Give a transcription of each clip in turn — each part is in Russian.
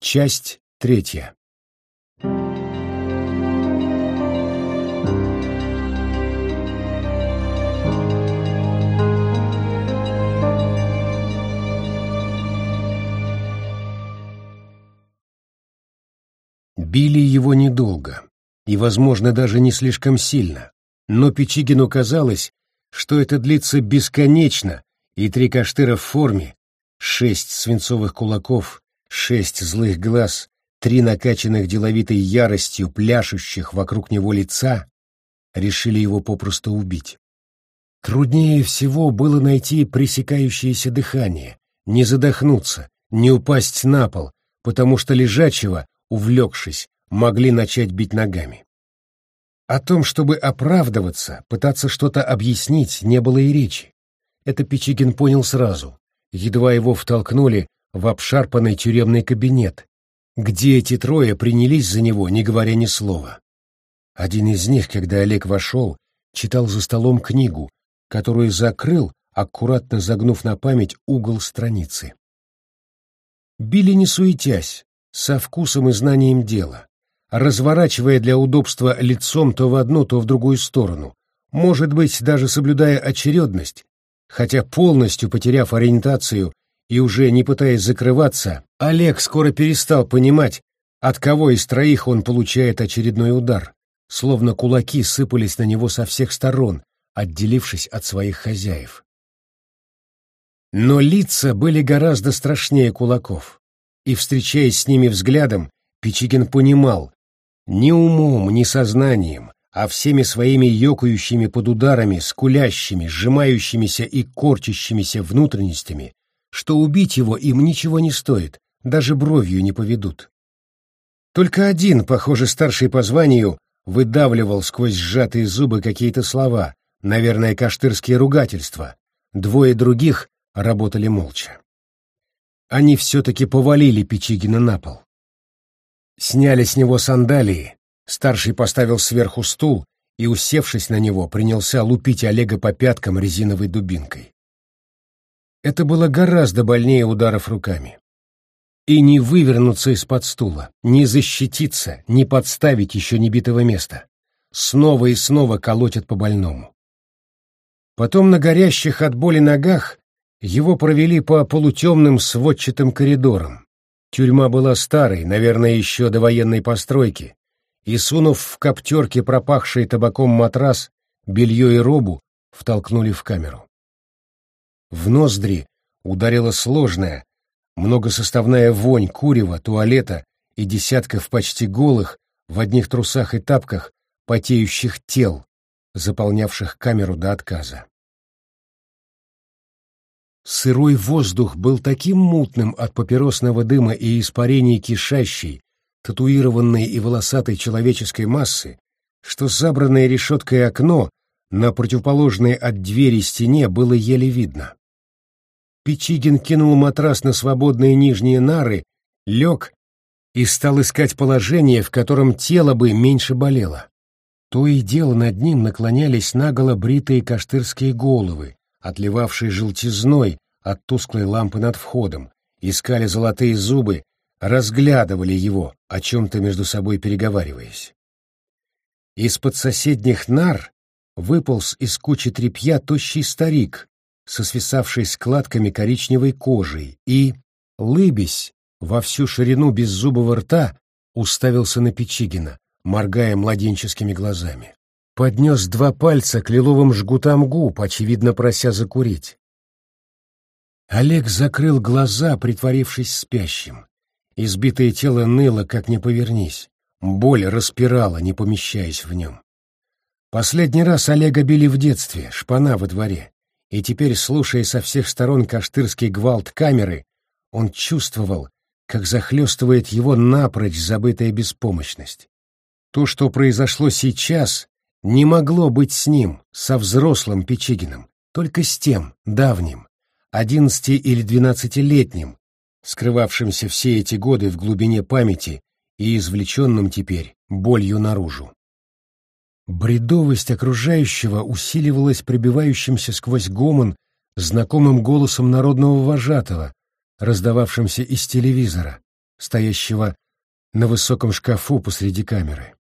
Часть третья. Били его недолго, и, возможно, даже не слишком сильно, но Печигину казалось, что это длится бесконечно, и три каштыра в форме, шесть свинцовых кулаков, шесть злых глаз, три накачанных деловитой яростью пляшущих вокруг него лица, решили его попросту убить. Труднее всего было найти пресекающееся дыхание, не задохнуться, не упасть на пол, потому что лежачего, увлекшись, могли начать бить ногами. О том, чтобы оправдываться, пытаться что-то объяснить, не было и речи. Это Печигин понял сразу, едва его втолкнули в обшарпанный тюремный кабинет, где эти трое принялись за него, не говоря ни слова. Один из них, когда Олег вошел, читал за столом книгу, которую закрыл, аккуратно загнув на память угол страницы. Били не суетясь, со вкусом и знанием дела, разворачивая для удобства лицом то в одну, то в другую сторону, может быть, даже соблюдая очередность, хотя полностью потеряв ориентацию и уже не пытаясь закрываться, Олег скоро перестал понимать, от кого из троих он получает очередной удар, словно кулаки сыпались на него со всех сторон, отделившись от своих хозяев. Но лица были гораздо страшнее кулаков, и, встречаясь с ними взглядом, Печигин понимал, ни умом, ни сознанием, а всеми своими ёкающими под ударами, скулящими, сжимающимися и корчащимися внутренностями, что убить его им ничего не стоит, даже бровью не поведут. Только один, похоже, старший по званию, выдавливал сквозь сжатые зубы какие-то слова, наверное, каштырские ругательства. Двое других работали молча. Они все-таки повалили Печигина на пол. Сняли с него сандалии, старший поставил сверху стул и, усевшись на него, принялся лупить Олега по пяткам резиновой дубинкой. Это было гораздо больнее ударов руками. И не вывернуться из-под стула, не защититься, не подставить еще небитого места. Снова и снова колотят по больному. Потом на горящих от боли ногах его провели по полутемным сводчатым коридорам, Тюрьма была старой, наверное, еще до военной постройки, и, сунув в коптерки пропахший табаком матрас, белье и робу, втолкнули в камеру. В ноздри ударила сложная, многосоставная вонь курева, туалета и десятков почти голых, в одних трусах и тапках, потеющих тел, заполнявших камеру до отказа. Сырой воздух был таким мутным от папиросного дыма и испарений кишащей, татуированной и волосатой человеческой массы, что забранное решеткой окно на противоположной от двери стене было еле видно. Печигин кинул матрас на свободные нижние нары, лег и стал искать положение, в котором тело бы меньше болело. То и дело над ним наклонялись наголо бритые каштырские головы, отливавшие желтизной от тусклой лампы над входом, искали золотые зубы, разглядывали его, о чем-то между собой переговариваясь. Из-под соседних нар выполз из кучи тряпья тощий старик со свисавшей складками коричневой кожей и, лыбясь во всю ширину беззубого рта, уставился на Печигина, моргая младенческими глазами поднес два пальца к лиловым жгутам губ, очевидно прося закурить. Олег закрыл глаза, притворившись спящим. Избитое тело ныло, как не повернись. Боль распирала, не помещаясь в нем. Последний раз Олега били в детстве, шпана во дворе, и теперь, слушая со всех сторон каштырский гвалт камеры, он чувствовал, как захлестывает его напрочь забытая беспомощность. То, что произошло сейчас, не могло быть с ним, со взрослым Печигиным, только с тем, давним, одиннадцати- или двенадцатилетним, скрывавшимся все эти годы в глубине памяти и извлеченным теперь болью наружу. Бредовость окружающего усиливалась прибивающимся сквозь гомон знакомым голосом народного вожатого, раздававшимся из телевизора, стоящего на высоком шкафу посреди камеры.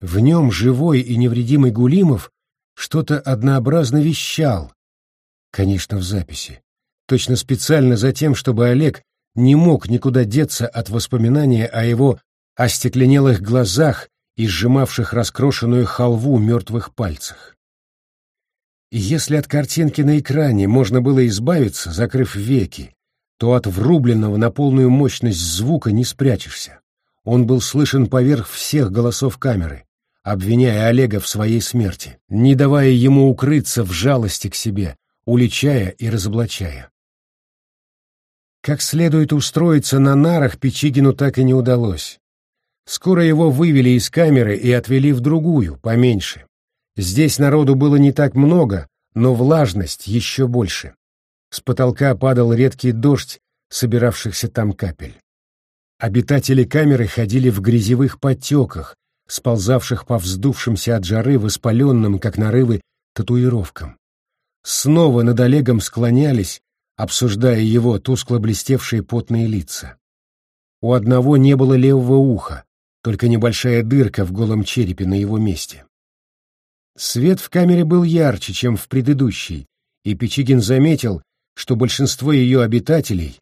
В нем живой и невредимый Гулимов что-то однообразно вещал, конечно, в записи, точно специально за тем, чтобы Олег не мог никуда деться от воспоминания о его остекленелых глазах и сжимавших раскрошенную халву мертвых пальцах. Если от картинки на экране можно было избавиться, закрыв веки, то от врубленного на полную мощность звука не спрячешься. Он был слышен поверх всех голосов камеры, обвиняя Олега в своей смерти, не давая ему укрыться в жалости к себе, уличая и разоблачая. Как следует устроиться на нарах Печигину так и не удалось. Скоро его вывели из камеры и отвели в другую, поменьше. Здесь народу было не так много, но влажность еще больше. С потолка падал редкий дождь собиравшихся там капель. Обитатели камеры ходили в грязевых потеках, сползавших по вздувшимся от жары воспаленным, как нарывы, татуировкам. Снова над Олегом склонялись, обсуждая его тускло блестевшие потные лица. У одного не было левого уха, только небольшая дырка в голом черепе на его месте. Свет в камере был ярче, чем в предыдущей, и Печигин заметил, что большинство ее обитателей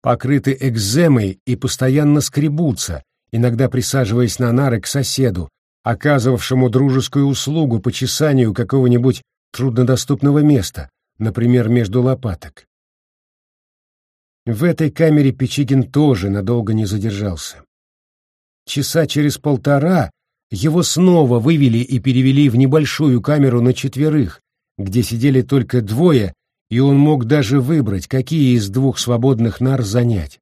покрыты экземой и постоянно скребутся, иногда присаживаясь на нары к соседу, оказывавшему дружескую услугу по чесанию какого-нибудь труднодоступного места, например, между лопаток. В этой камере Печигин тоже надолго не задержался. Часа через полтора его снова вывели и перевели в небольшую камеру на четверых, где сидели только двое, и он мог даже выбрать, какие из двух свободных нар занять.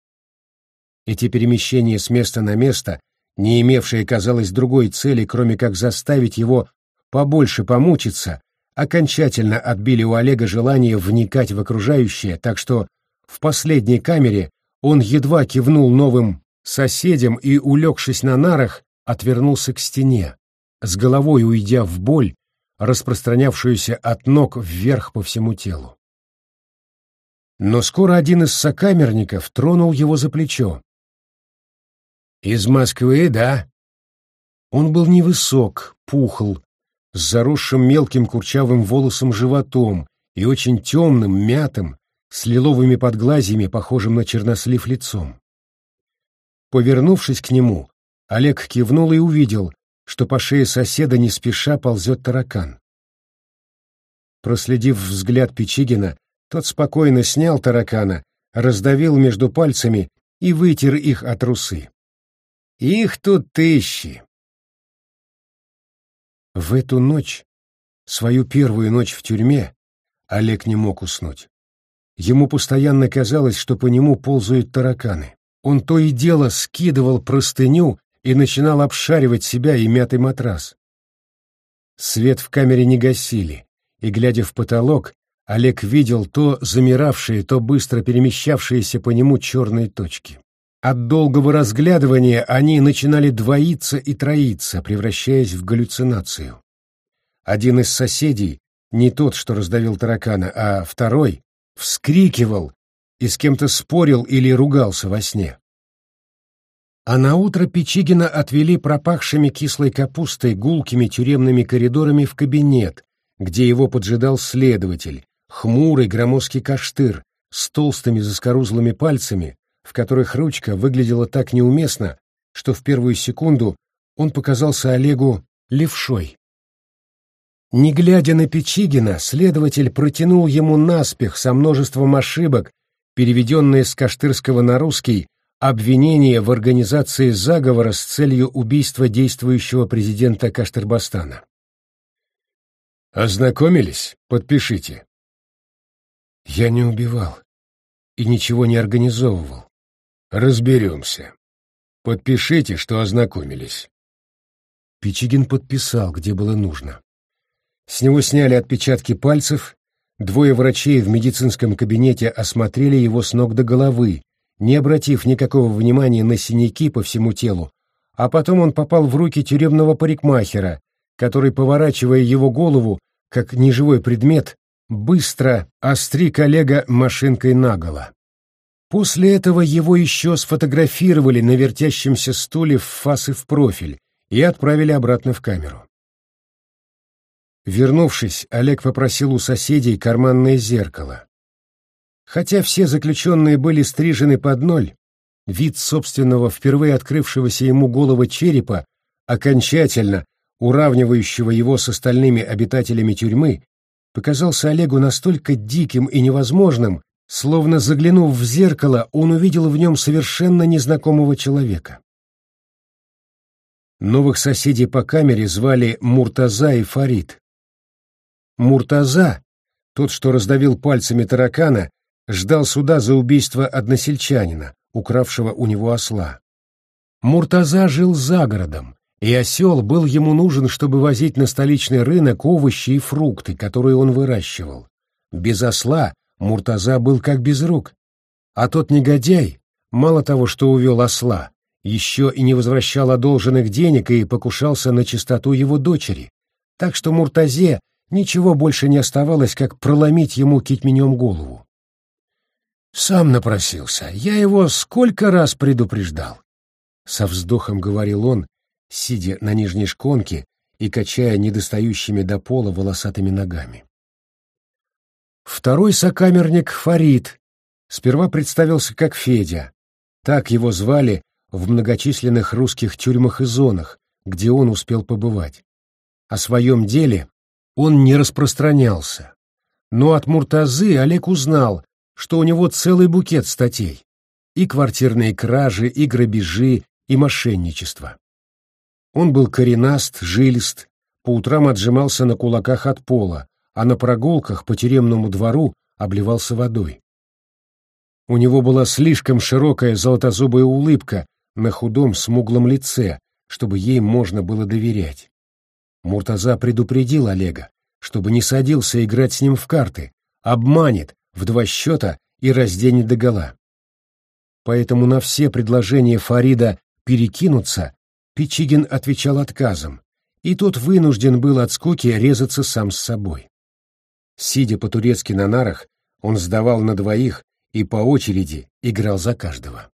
Эти перемещения с места на место, не имевшие, казалось, другой цели, кроме как заставить его побольше помучиться, окончательно отбили у Олега желание вникать в окружающее, так что в последней камере он едва кивнул новым соседям и, улегшись на нарах, отвернулся к стене, с головой уйдя в боль, распространявшуюся от ног вверх по всему телу. Но скоро один из сокамерников тронул его за плечо. «Из Москвы, да?» Он был невысок, пухл, с заросшим мелким курчавым волосом животом и очень темным, мятым, с лиловыми подглазьями, похожим на чернослив лицом. Повернувшись к нему, Олег кивнул и увидел, что по шее соседа не спеша ползет таракан. Проследив взгляд Печигина, тот спокойно снял таракана, раздавил между пальцами и вытер их от русы. Их тут тысячи. В эту ночь, свою первую ночь в тюрьме, Олег не мог уснуть. Ему постоянно казалось, что по нему ползают тараканы. Он то и дело скидывал простыню и начинал обшаривать себя и мятый матрас. Свет в камере не гасили, и, глядя в потолок, Олег видел то замиравшие, то быстро перемещавшиеся по нему черные точки. От долгого разглядывания они начинали двоиться и троиться, превращаясь в галлюцинацию. Один из соседей, не тот, что раздавил таракана, а второй, вскрикивал и с кем-то спорил или ругался во сне. А на утро Печигина отвели пропахшими кислой капустой гулкими тюремными коридорами в кабинет, где его поджидал следователь, хмурый громоздкий каштыр с толстыми заскорузлыми пальцами, в которых ручка выглядела так неуместно, что в первую секунду он показался Олегу левшой. Не глядя на Печигина, следователь протянул ему наспех со множеством ошибок, переведенные с каштырского на русский, обвинение в организации заговора с целью убийства действующего президента Каштырбастана. «Ознакомились? Подпишите». «Я не убивал и ничего не организовывал». «Разберемся. Подпишите, что ознакомились». Печигин подписал, где было нужно. С него сняли отпечатки пальцев, двое врачей в медицинском кабинете осмотрели его с ног до головы, не обратив никакого внимания на синяки по всему телу, а потом он попал в руки тюремного парикмахера, который, поворачивая его голову, как неживой предмет, быстро остриг коллега машинкой наголо. После этого его еще сфотографировали на вертящемся стуле в фас и в профиль и отправили обратно в камеру. Вернувшись, Олег попросил у соседей карманное зеркало. Хотя все заключенные были стрижены под ноль, вид собственного впервые открывшегося ему головы черепа, окончательно уравнивающего его с остальными обитателями тюрьмы, показался Олегу настолько диким и невозможным, словно заглянув в зеркало, он увидел в нем совершенно незнакомого человека. Новых соседей по камере звали Муртаза и Фарид. Муртаза, тот, что раздавил пальцами таракана, ждал суда за убийство односельчанина, укравшего у него осла. Муртаза жил за городом, и осел был ему нужен, чтобы возить на столичный рынок овощи и фрукты, которые он выращивал. Без осла Муртаза был как без рук. А тот негодяй, мало того, что увел осла, еще и не возвращал одолженных денег и покушался на чистоту его дочери. Так что Муртазе Ничего больше не оставалось, как проломить ему китменем голову. Сам напросился. Я его сколько раз предупреждал. Со вздохом говорил он, сидя на нижней шконке и качая недостающими до пола волосатыми ногами. Второй сокамерник Фарид сперва представился как Федя. Так его звали в многочисленных русских тюрьмах и зонах, где он успел побывать. О своем деле он не распространялся. Но от Муртазы Олег узнал, что у него целый букет статей. И квартирные кражи, и грабежи, и мошенничество. Он был коренаст, жилист, по утрам отжимался на кулаках от пола, а на прогулках по тюремному двору обливался водой. У него была слишком широкая золотозубая улыбка на худом смуглом лице, чтобы ей можно было доверять. Муртаза предупредил Олега, чтобы не садился играть с ним в карты, обманет в два счета и разденет догола. Поэтому на все предложения Фарида перекинуться Пичигин отвечал отказом, и тот вынужден был от скуки резаться сам с собой. Сидя по-турецки на нарах, он сдавал на двоих и по очереди играл за каждого.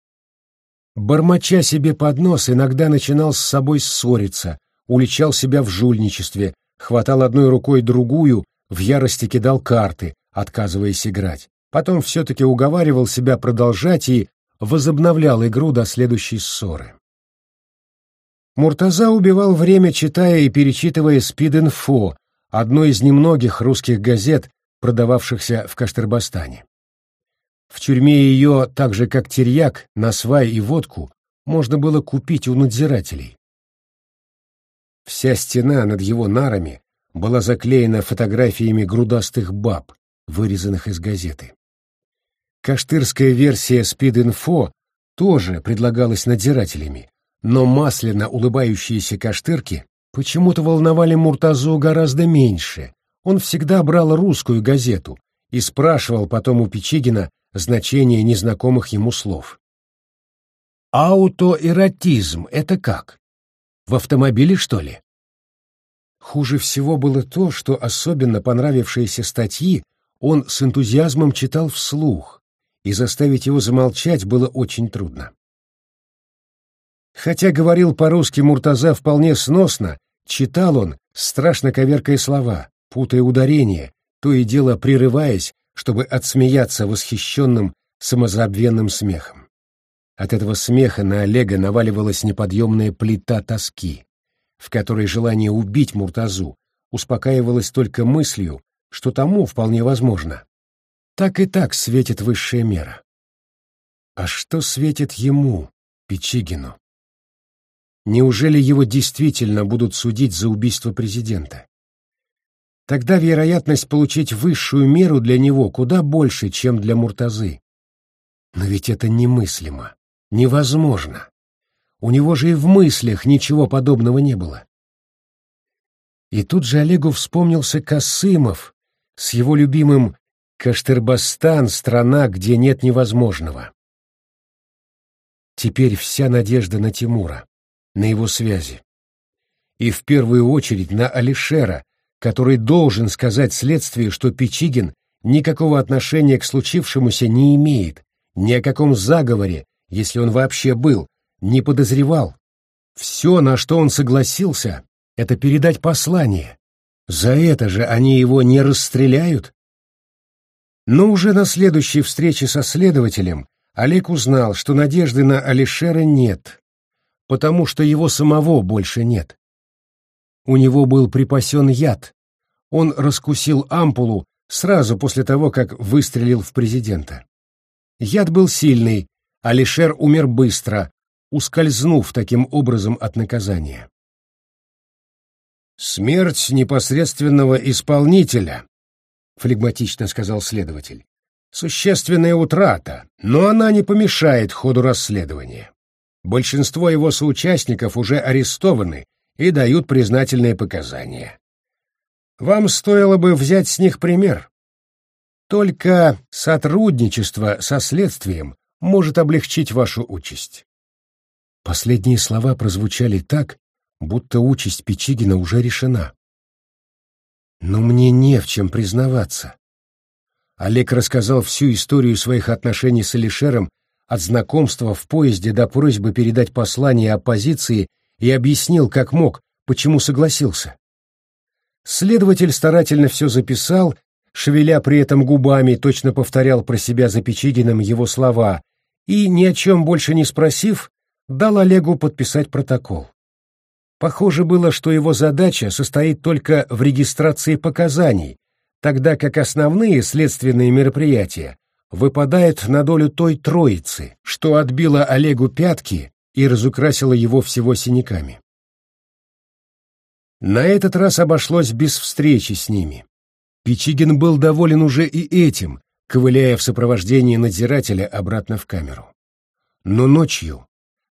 Бормоча себе под нос, иногда начинал с собой ссориться, уличал себя в жульничестве, хватал одной рукой другую, в ярости кидал карты, отказываясь играть. Потом все-таки уговаривал себя продолжать и возобновлял игру до следующей ссоры. Муртаза убивал время, читая и перечитывая «Спид-инфо», одной из немногих русских газет, продававшихся в Каштырбастане. В тюрьме ее, так же как терьяк, насвай и водку, можно было купить у надзирателей. Вся стена над его нарами была заклеена фотографиями грудастых баб, вырезанных из газеты. Каштырская версия «Спид-инфо» тоже предлагалась надзирателями, но масляно улыбающиеся каштырки почему-то волновали Муртазу гораздо меньше. Он всегда брал русскую газету и спрашивал потом у Печигина значение незнакомых ему слов. «Аутоэротизм — это как?» В автомобиле, что ли? Хуже всего было то, что особенно понравившиеся статьи он с энтузиазмом читал вслух, и заставить его замолчать было очень трудно. Хотя говорил по-русски Муртаза вполне сносно, читал он, страшно коверкая слова, путая ударения, то и дело прерываясь, чтобы отсмеяться восхищенным самозабвенным смехом. От этого смеха на Олега наваливалась неподъемная плита тоски, в которой желание убить Муртазу успокаивалось только мыслью, что тому вполне возможно. Так и так светит высшая мера. А что светит ему, Печигину? Неужели его действительно будут судить за убийство президента? Тогда вероятность получить высшую меру для него куда больше, чем для Муртазы. Но ведь это немыслимо невозможно. У него же и в мыслях ничего подобного не было. И тут же Олегу вспомнился Касымов с его любимым «Каштырбастан — страна, где нет невозможного». Теперь вся надежда на Тимура, на его связи. И в первую очередь на Алишера, который должен сказать следствию, что Печигин никакого отношения к случившемуся не имеет, ни о каком заговоре, если он вообще был, не подозревал. Все, на что он согласился, это передать послание. За это же они его не расстреляют? Но уже на следующей встрече со следователем Олег узнал, что надежды на Алишера нет, потому что его самого больше нет. У него был припасен яд. Он раскусил ампулу сразу после того, как выстрелил в президента. Яд был сильный, Алишер умер быстро, ускользнув таким образом от наказания. «Смерть непосредственного исполнителя», — флегматично сказал следователь. «Существенная утрата, но она не помешает ходу расследования. Большинство его соучастников уже арестованы и дают признательные показания. Вам стоило бы взять с них пример. Только сотрудничество со следствием может облегчить вашу участь. Последние слова прозвучали так, будто участь Печигина уже решена. Но мне не в чем признаваться. Олег рассказал всю историю своих отношений с Алишером от знакомства в поезде до просьбы передать послание оппозиции и объяснил, как мог, почему согласился. Следователь старательно все записал, шевеля при этом губами, точно повторял про себя за Печигиным его слова и, ни о чем больше не спросив, дал Олегу подписать протокол. Похоже было, что его задача состоит только в регистрации показаний, тогда как основные следственные мероприятия выпадают на долю той троицы, что отбила Олегу пятки и разукрасила его всего синяками. На этот раз обошлось без встречи с ними. Пичигин был доволен уже и этим, ковыляя в сопровождении надзирателя обратно в камеру. Но ночью,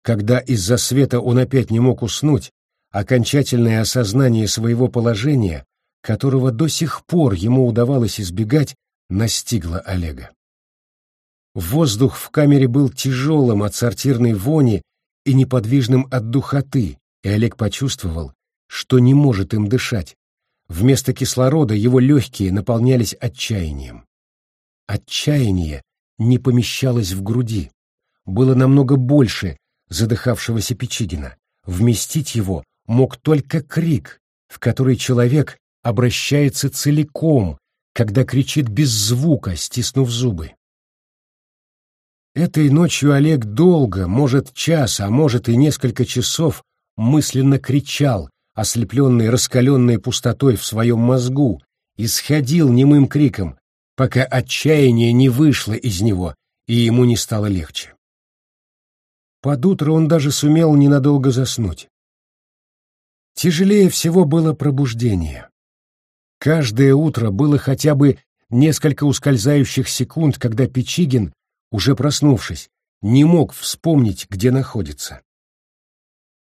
когда из-за света он опять не мог уснуть, окончательное осознание своего положения, которого до сих пор ему удавалось избегать, настигло Олега. Воздух в камере был тяжелым от сортирной вони и неподвижным от духоты, и Олег почувствовал, что не может им дышать. Вместо кислорода его легкие наполнялись отчаянием. Отчаяние не помещалось в груди. Было намного больше, задыхавшегося Печигина. Вместить его мог только крик, в который человек обращается целиком, когда кричит без звука, стиснув зубы. Этой ночью Олег долго, может час, а может и несколько часов, мысленно кричал, ослепленный раскаленной пустотой в своем мозгу, исходил немым криком, пока отчаяние не вышло из него и ему не стало легче. Под утро он даже сумел ненадолго заснуть. Тяжелее всего было пробуждение. Каждое утро было хотя бы несколько ускользающих секунд, когда Печигин, уже проснувшись, не мог вспомнить, где находится.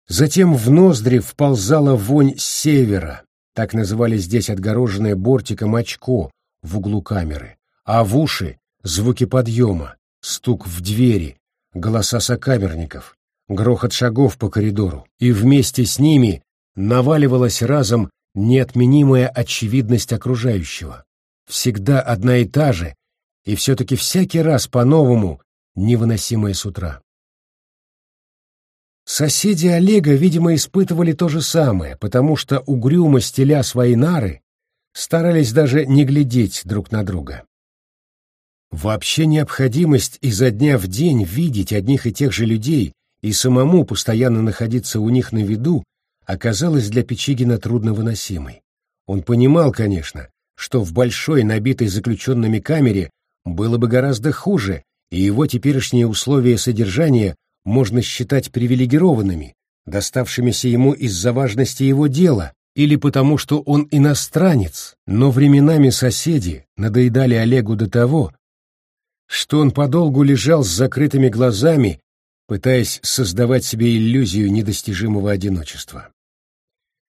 Затем в ноздри вползала вонь севера, так называли здесь отгороженное бортиком очко в углу камеры, а в уши — звуки подъема, стук в двери, голоса сокамерников, грохот шагов по коридору, и вместе с ними наваливалась разом неотменимая очевидность окружающего. Всегда одна и та же, и все-таки всякий раз по-новому невыносимая с утра. Соседи Олега, видимо, испытывали то же самое, потому что угрюмо стеля свои нары, старались даже не глядеть друг на друга. Вообще необходимость изо дня в день видеть одних и тех же людей и самому постоянно находиться у них на виду оказалась для Печигина трудновыносимой. Он понимал, конечно, что в большой, набитой заключенными камере было бы гораздо хуже, и его теперешние условия содержания можно считать привилегированными, доставшимися ему из-за важности его дела, или потому, что он иностранец, но временами соседи надоедали Олегу до того, что он подолгу лежал с закрытыми глазами, пытаясь создавать себе иллюзию недостижимого одиночества.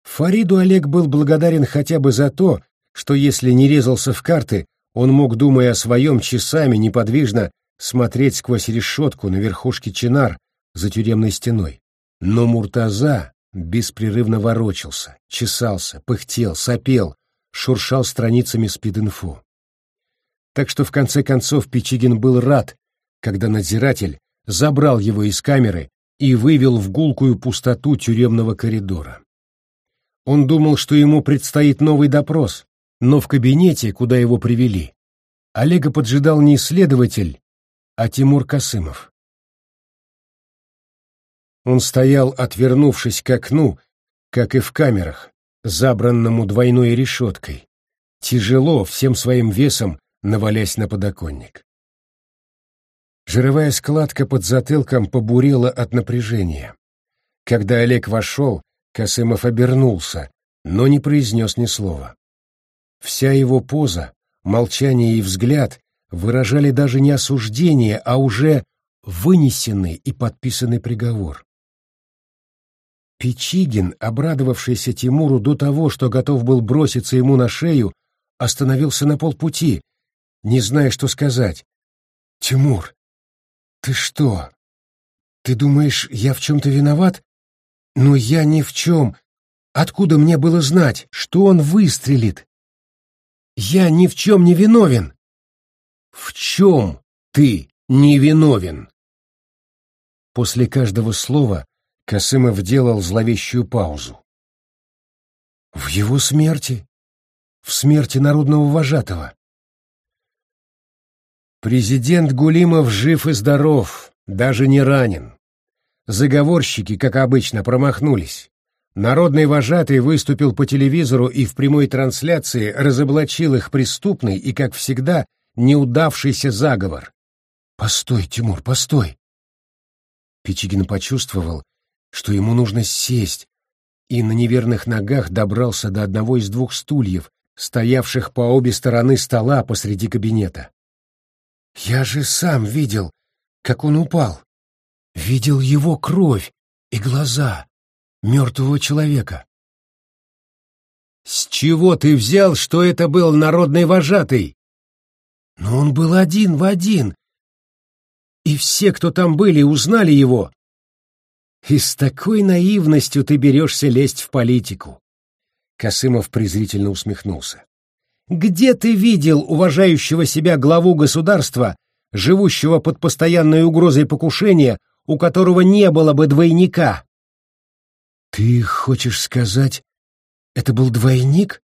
Фариду Олег был благодарен хотя бы за то, что если не резался в карты, он мог, думая о своем, часами неподвижно смотреть сквозь решетку на верхушке чинар за тюремной стеной. Но Муртаза беспрерывно ворочался, чесался, пыхтел, сопел, шуршал страницами спид-инфо так что в конце концов Пичигин был рад, когда надзиратель забрал его из камеры и вывел в гулкую пустоту тюремного коридора. Он думал, что ему предстоит новый допрос, но в кабинете, куда его привели, Олега поджидал не следователь, а Тимур Касымов. Он стоял, отвернувшись к окну, как и в камерах, забранному двойной решеткой, тяжело всем своим весом навалясь на подоконник. Жировая складка под затылком побурела от напряжения. Когда Олег вошел, Касымов обернулся, но не произнес ни слова. Вся его поза, молчание и взгляд выражали даже не осуждение, а уже вынесенный и подписанный приговор. Печигин, обрадовавшийся Тимуру до того, что готов был броситься ему на шею, остановился на полпути, не зная, что сказать. «Тимур, ты что? Ты думаешь, я в чем-то виноват? Но я ни в чем. Откуда мне было знать, что он выстрелит? Я ни в чем не виновен!» «В чем ты не виновен?» После каждого слова Косымов делал зловещую паузу. В его смерти? В смерти народного вожатого? Президент Гулимов жив и здоров, даже не ранен. Заговорщики, как обычно, промахнулись. Народный вожатый выступил по телевизору и в прямой трансляции разоблачил их преступный и, как всегда, неудавшийся заговор. «Постой, Тимур, постой!» Печигин почувствовал, что ему нужно сесть, и на неверных ногах добрался до одного из двух стульев, стоявших по обе стороны стола посреди кабинета. «Я же сам видел, как он упал. Видел его кровь и глаза мертвого человека». «С чего ты взял, что это был народный вожатый?» «Но он был один в один, и все, кто там были, узнали его. И с такой наивностью ты берешься лезть в политику. Косымов презрительно усмехнулся. Где ты видел уважающего себя главу государства, живущего под постоянной угрозой покушения, у которого не было бы двойника? Ты хочешь сказать, это был двойник?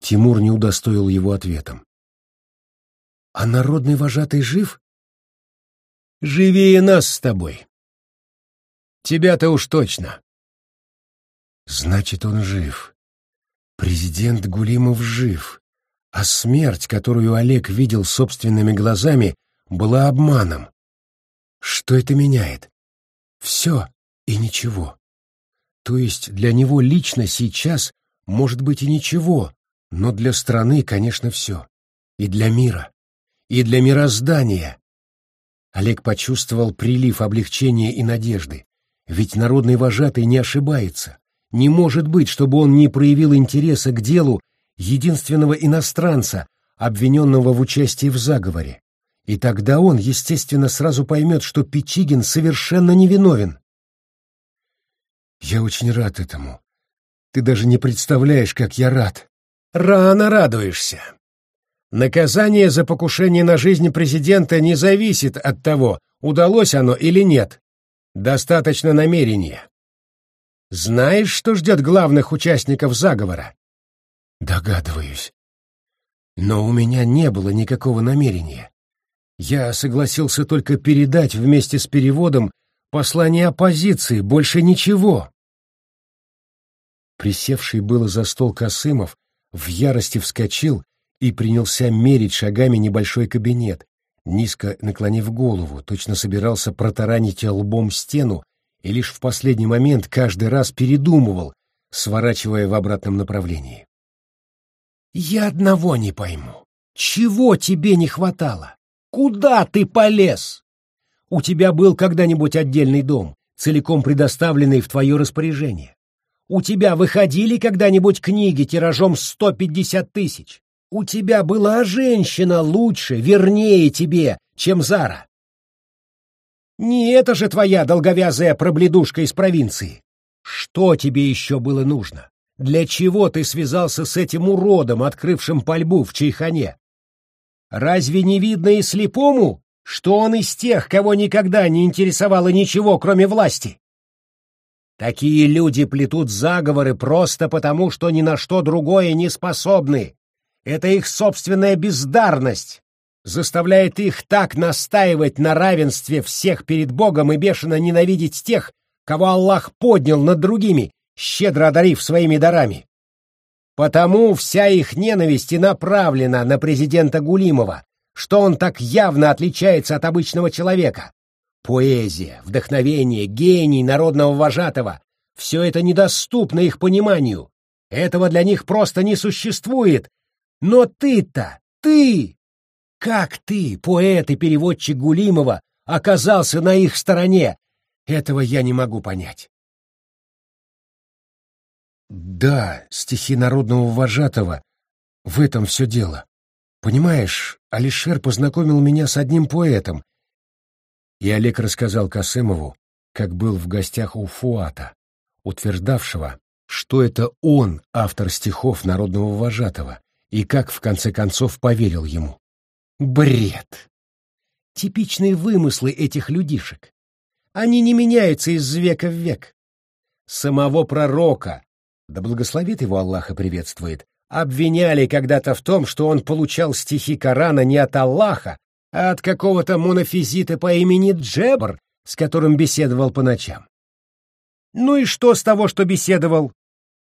Тимур не удостоил его ответом. А народный вожатый жив? Живее нас с тобой. Тебя-то уж точно. Значит, он жив. Президент Гулимов жив. А смерть, которую Олег видел собственными глазами, была обманом. Что это меняет? Все и ничего. То есть для него лично сейчас может быть и ничего, но для страны, конечно, все. И для мира. И для мироздания. Олег почувствовал прилив облегчения и надежды. Ведь народный вожатый не ошибается. Не может быть, чтобы он не проявил интереса к делу единственного иностранца, обвиненного в участии в заговоре. И тогда он, естественно, сразу поймет, что Печигин совершенно невиновен. Я очень рад этому. Ты даже не представляешь, как я рад. Рано радуешься. Наказание за покушение на жизнь президента не зависит от того, удалось оно или нет. Достаточно намерения. Знаешь, что ждет главных участников заговора? Догадываюсь. Но у меня не было никакого намерения. Я согласился только передать вместе с переводом послание оппозиции, больше ничего. Присевший было за стол Косымов в ярости вскочил и принялся мерить шагами небольшой кабинет, низко наклонив голову, точно собирался протаранить лбом стену и лишь в последний момент каждый раз передумывал, сворачивая в обратном направлении. «Я одного не пойму. Чего тебе не хватало? Куда ты полез? У тебя был когда-нибудь отдельный дом, целиком предоставленный в твое распоряжение? У тебя выходили когда-нибудь книги тиражом сто пятьдесят тысяч? У тебя была женщина лучше, вернее тебе, чем Зара. Не это же твоя долговязая пробледушка из провинции. Что тебе еще было нужно? Для чего ты связался с этим уродом, открывшим пальбу в Чайхане? Разве не видно и слепому, что он из тех, кого никогда не интересовало ничего, кроме власти. Такие люди плетут заговоры просто потому, что ни на что другое не способны. Это их собственная бездарность заставляет их так настаивать на равенстве всех перед Богом и бешено ненавидеть тех, кого Аллах поднял над другими, щедро одарив своими дарами. Потому вся их ненависть и направлена на президента Гулимова, что он так явно отличается от обычного человека. Поэзия, вдохновение, гений народного вожатого — все это недоступно их пониманию. Этого для них просто не существует. Но ты-то, ты! Как ты, поэт и переводчик Гулимова, оказался на их стороне? Этого я не могу понять. Да, стихи народного вожатого. В этом все дело. Понимаешь, Алишер познакомил меня с одним поэтом. И Олег рассказал Касымову, как был в гостях у Фуата, утверждавшего, что это он автор стихов народного вожатого, и как в конце концов поверил ему. Бред! Типичные вымыслы этих людишек. Они не меняются из века в век. Самого пророка, да благословит его Аллах и приветствует, обвиняли когда-то в том, что он получал стихи Корана не от Аллаха, а от какого-то монофизита по имени Джебр, с которым беседовал по ночам. Ну и что с того, что беседовал?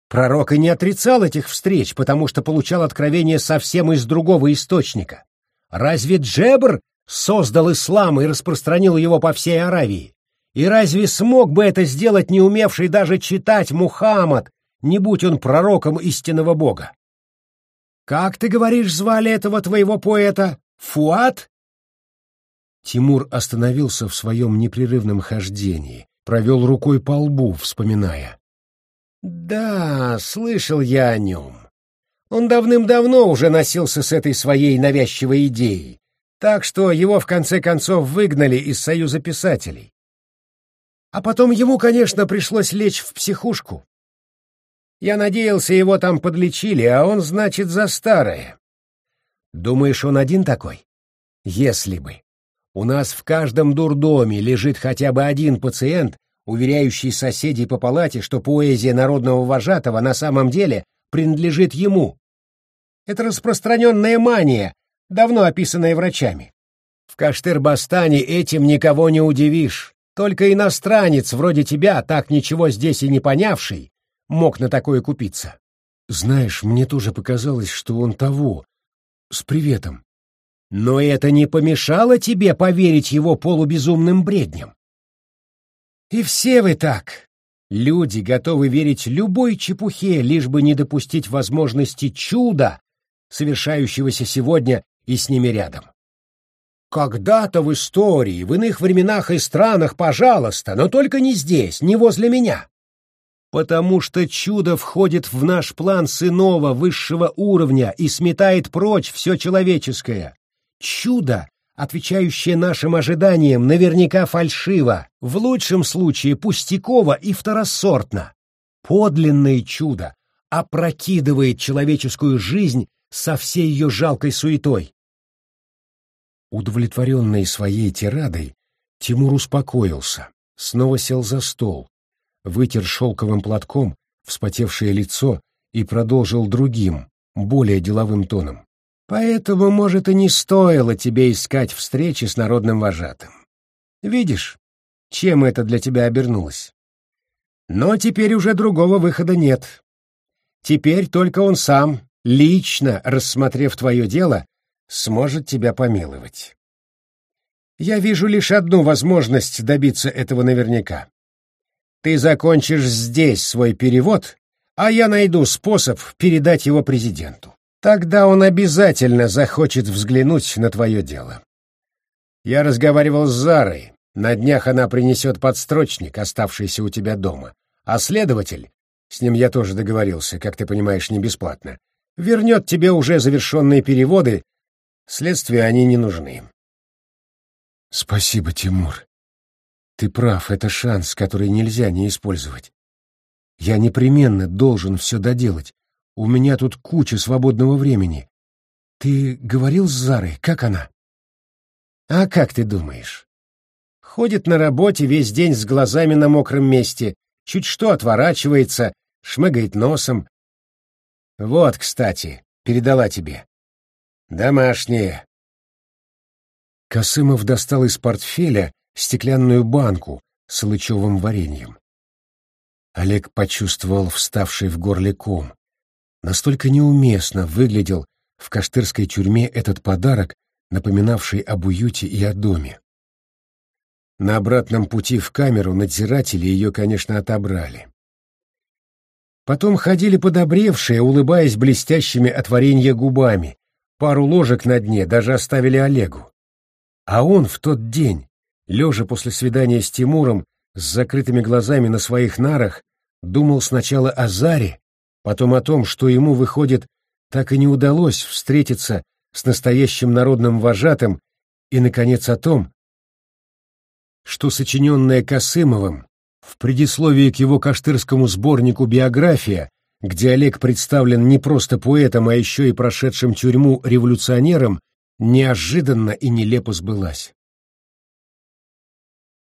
Пророк и не отрицал этих встреч, потому что получал откровение совсем из другого источника. Разве Джебр создал ислам и распространил его по всей Аравии? И разве смог бы это сделать не умевший даже читать Мухаммад, не будь он пророком истинного Бога? Как ты говоришь, звали этого твоего поэта? Фуат? Тимур остановился в своем непрерывном хождении, провел рукой по лбу, вспоминая. Да, слышал я о нем. Он давным-давно уже носился с этой своей навязчивой идеей, так что его в конце концов выгнали из Союза писателей. А потом ему, конечно, пришлось лечь в психушку. Я надеялся, его там подлечили, а он, значит, за старое. Думаешь, он один такой? Если бы. У нас в каждом дурдоме лежит хотя бы один пациент, уверяющий соседей по палате, что поэзия народного вожатого на самом деле принадлежит ему. Это распространенная мания, давно описанная врачами. В Каштыр-Бастане этим никого не удивишь. Только иностранец, вроде тебя, так ничего здесь и не понявший, мог на такое купиться. Знаешь, мне тоже показалось, что он того, с приветом. Но это не помешало тебе поверить его полубезумным бредням. И все вы так. Люди готовы верить любой чепухе, лишь бы не допустить возможности чуда, совершающегося сегодня и с ними рядом. Когда-то в истории, в иных временах и странах, пожалуйста, но только не здесь, не возле меня потому что чудо входит в наш план с иного, высшего уровня и сметает прочь все человеческое. Чудо, отвечающее нашим ожиданиям, наверняка фальшиво, в лучшем случае пустяково и второсортно. Подлинное чудо опрокидывает человеческую жизнь со всей ее жалкой суетой. Удовлетворенный своей тирадой, Тимур успокоился, снова сел за стол, вытер шелковым платком вспотевшее лицо и продолжил другим, более деловым тоном. «Поэтому, может, и не стоило тебе искать встречи с народным вожатым. Видишь, чем это для тебя обернулось? Но теперь уже другого выхода нет. Теперь только он сам, лично рассмотрев твое дело, сможет тебя помиловать. Я вижу лишь одну возможность добиться этого наверняка. Ты закончишь здесь свой перевод, а я найду способ передать его президенту. Тогда он обязательно захочет взглянуть на твое дело. Я разговаривал с Зарой. На днях она принесет подстрочник, оставшийся у тебя дома. А следователь, с ним я тоже договорился, как ты понимаешь, не бесплатно, вернет тебе уже завершенные переводы. Следствию они не нужны. Спасибо, Тимур. Ты прав, это шанс, который нельзя не использовать. Я непременно должен все доделать. У меня тут куча свободного времени. Ты говорил с Зарой, как она? А как ты думаешь? Ходит на работе весь день с глазами на мокром месте, чуть что отворачивается, шмыгает носом. Вот, кстати, передала тебе. Домашние. Косымов достал из портфеля стеклянную банку с лычевым вареньем. Олег почувствовал вставший в горле ком. Настолько неуместно выглядел в каштырской тюрьме этот подарок, напоминавший об уюте и о доме. На обратном пути в камеру надзиратели ее, конечно, отобрали. Потом ходили подобревшие, улыбаясь блестящими от варенья губами. Пару ложек на дне даже оставили Олегу. А он в тот день, лежа после свидания с Тимуром, с закрытыми глазами на своих нарах, думал сначала о Заре, потом о том, что ему, выходит, так и не удалось встретиться с настоящим народным вожатым, и, наконец, о том, что сочиненное Косымовым в предисловии к его каштырскому сборнику «Биография», где Олег представлен не просто поэтом, а еще и прошедшим тюрьму революционером, неожиданно и нелепо сбылась.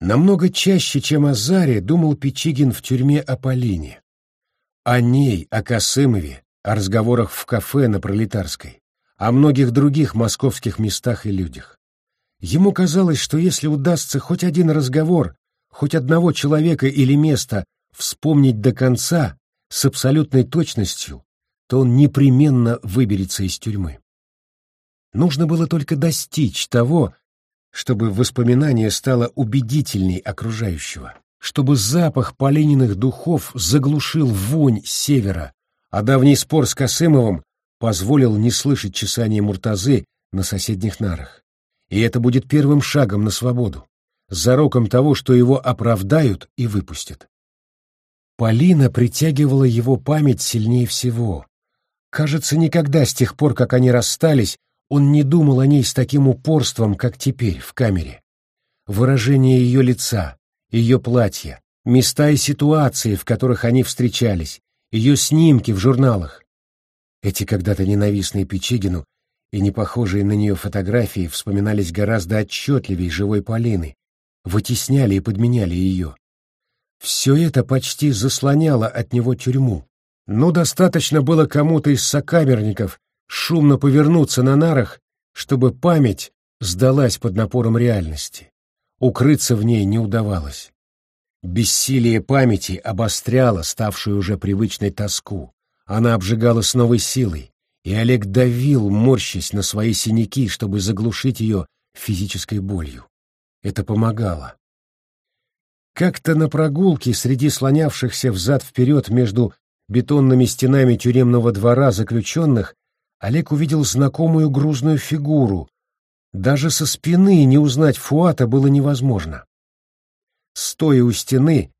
Намного чаще, чем о Заре, думал Печигин в тюрьме о Полине. О ней, о Косымове, о разговорах в кафе на Пролетарской, о многих других московских местах и людях. Ему казалось, что если удастся хоть один разговор, хоть одного человека или места вспомнить до конца с абсолютной точностью, то он непременно выберется из тюрьмы. Нужно было только достичь того, чтобы воспоминание стало убедительней окружающего, чтобы запах полениных духов заглушил вонь севера, а давний спор с Косымовым позволил не слышать чесания муртазы на соседних нарах. И это будет первым шагом на свободу, зароком того, что его оправдают и выпустят. Полина притягивала его память сильнее всего. Кажется, никогда с тех пор, как они расстались, он не думал о ней с таким упорством, как теперь, в камере. Выражение ее лица, ее платья, места и ситуации, в которых они встречались, ее снимки в журналах. Эти когда-то ненавистные Печигину и не похожие на нее фотографии вспоминались гораздо отчетливее живой Полины, вытесняли и подменяли ее. Все это почти заслоняло от него тюрьму, но достаточно было кому-то из сокамерников шумно повернуться на нарах, чтобы память сдалась под напором реальности. Укрыться в ней не удавалось. Бессилие памяти обостряло ставшую уже привычной тоску. Она обжигала с новой силой, и Олег давил, морщась на свои синяки, чтобы заглушить ее физической болью. Это помогало. Как-то на прогулке среди слонявшихся взад-вперед между бетонными стенами тюремного двора заключенных Олег увидел знакомую грузную фигуру. Даже со спины не узнать Фуата было невозможно. Стоя у стены,